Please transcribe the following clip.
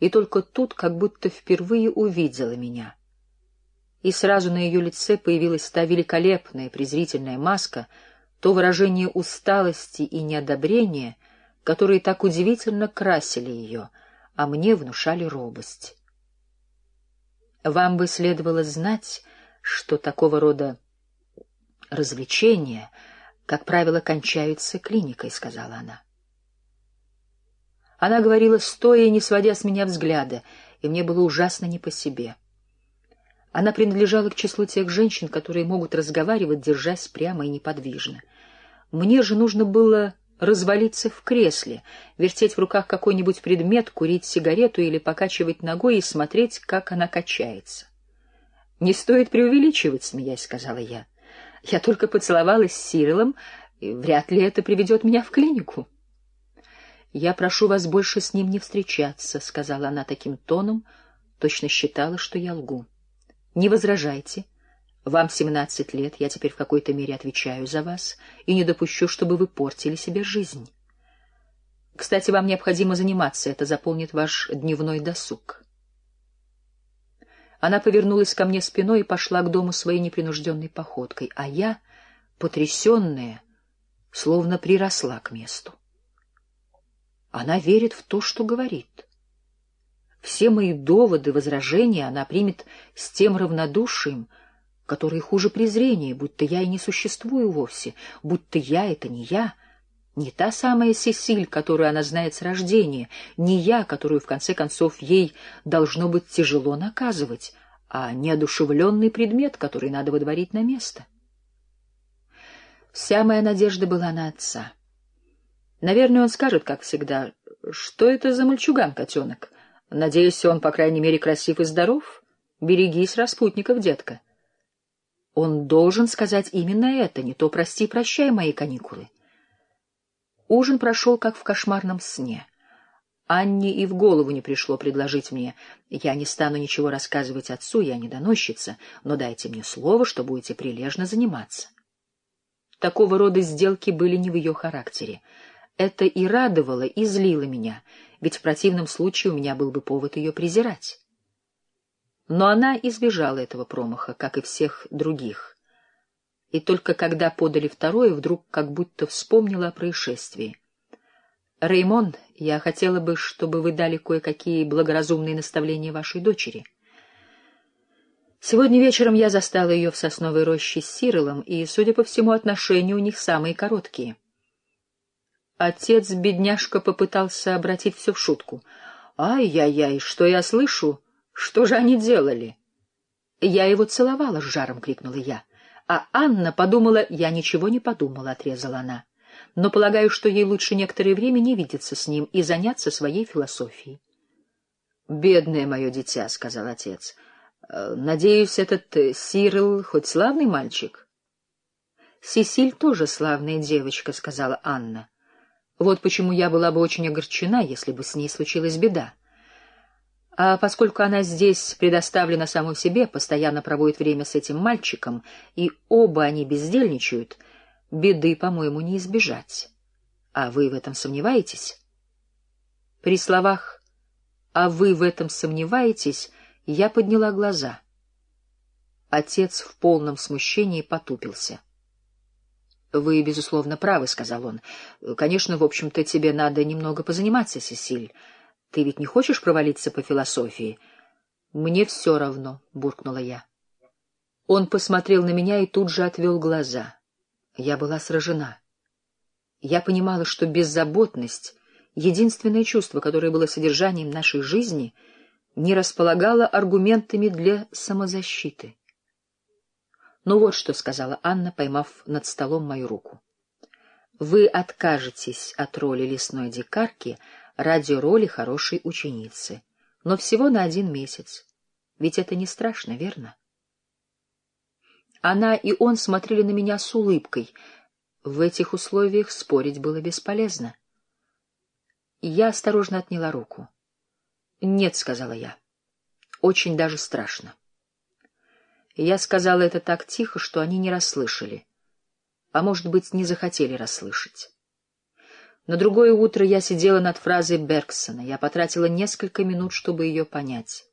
и только тут как будто впервые увидела меня. И сразу на ее лице появилась та великолепная презрительная маска, то выражение усталости и неодобрения, которые так удивительно красили ее, а мне внушали робость. Вам бы следовало знать, что такого рода развлечения, как правило, кончаются клиникой, — сказала она. Она говорила стоя и не сводя с меня взгляда, и мне было ужасно не по себе. Она принадлежала к числу тех женщин, которые могут разговаривать, держась прямо и неподвижно. Мне же нужно было развалиться в кресле, вертеть в руках какой-нибудь предмет, курить сигарету или покачивать ногой и смотреть, как она качается. «Не стоит преувеличивать», — смеясь сказала я. «Я только поцеловалась с Сирилом, и вряд ли это приведет меня в клинику». «Я прошу вас больше с ним не встречаться», — сказала она таким тоном, точно считала, что я лгу. «Не возражайте. Вам семнадцать лет, я теперь в какой-то мере отвечаю за вас и не допущу, чтобы вы портили себе жизнь. Кстати, вам необходимо заниматься, это заполнит ваш дневной досуг». Она повернулась ко мне спиной и пошла к дому своей непринужденной походкой, а я, потрясенная, словно приросла к месту. Она верит в то, что говорит. Все мои доводы, возражения она примет с тем равнодушием, которое хуже презрения, будто я и не существую вовсе, будто я — это не я, не та самая Сесиль, которую она знает с рождения, не я, которую, в конце концов, ей должно быть тяжело наказывать, а неодушевленный предмет, который надо выдворить на место. Вся моя надежда была на отца. Наверное, он скажет, как всегда, что это за мальчуган, котенок. Надеюсь, он, по крайней мере, красив и здоров. Берегись распутников, детка. Он должен сказать именно это, не то прости-прощай мои каникулы. Ужин прошел, как в кошмарном сне. Анне и в голову не пришло предложить мне. Я не стану ничего рассказывать отцу, я не доносчица, но дайте мне слово, что будете прилежно заниматься. Такого рода сделки были не в ее характере. Это и радовало, и злило меня, ведь в противном случае у меня был бы повод ее презирать. Но она избежала этого промаха, как и всех других. И только когда подали второе, вдруг как будто вспомнила о происшествии. «Реймон, я хотела бы, чтобы вы дали кое-какие благоразумные наставления вашей дочери». Сегодня вечером я застала ее в сосновой роще с Сирилом, и, судя по всему, отношения у них самые короткие — Отец, бедняжка, попытался обратить все в шутку. «Ай-яй-яй, что я слышу? Что же они делали?» «Я его целовала с жаром!» — крикнула я. А Анна подумала... «Я ничего не подумала», — отрезала она. «Но полагаю, что ей лучше некоторое время не видеться с ним и заняться своей философией». «Бедное мое дитя», — сказал отец. «Э, «Надеюсь, этот э, Сирил хоть славный мальчик?» «Сесиль тоже славная девочка», — сказала Анна. Вот почему я была бы очень огорчена, если бы с ней случилась беда. А поскольку она здесь предоставлена самой себе, постоянно проводит время с этим мальчиком, и оба они бездельничают, беды, по-моему, не избежать. А вы в этом сомневаетесь? При словах «а вы в этом сомневаетесь» я подняла глаза. Отец в полном смущении потупился. Вы, безусловно, правы, — сказал он. Конечно, в общем-то, тебе надо немного позаниматься, Сесиль. Ты ведь не хочешь провалиться по философии? Мне все равно, — буркнула я. Он посмотрел на меня и тут же отвел глаза. Я была сражена. Я понимала, что беззаботность, единственное чувство, которое было содержанием нашей жизни, не располагало аргументами для самозащиты. «Ну вот что», — сказала Анна, поймав над столом мою руку. «Вы откажетесь от роли лесной дикарки ради роли хорошей ученицы, но всего на один месяц. Ведь это не страшно, верно?» Она и он смотрели на меня с улыбкой. В этих условиях спорить было бесполезно. Я осторожно отняла руку. «Нет», — сказала я, — «очень даже страшно». Я сказала это так тихо, что они не расслышали, а, может быть, не захотели расслышать. На другое утро я сидела над фразой Бергсона. Я потратила несколько минут, чтобы ее понять.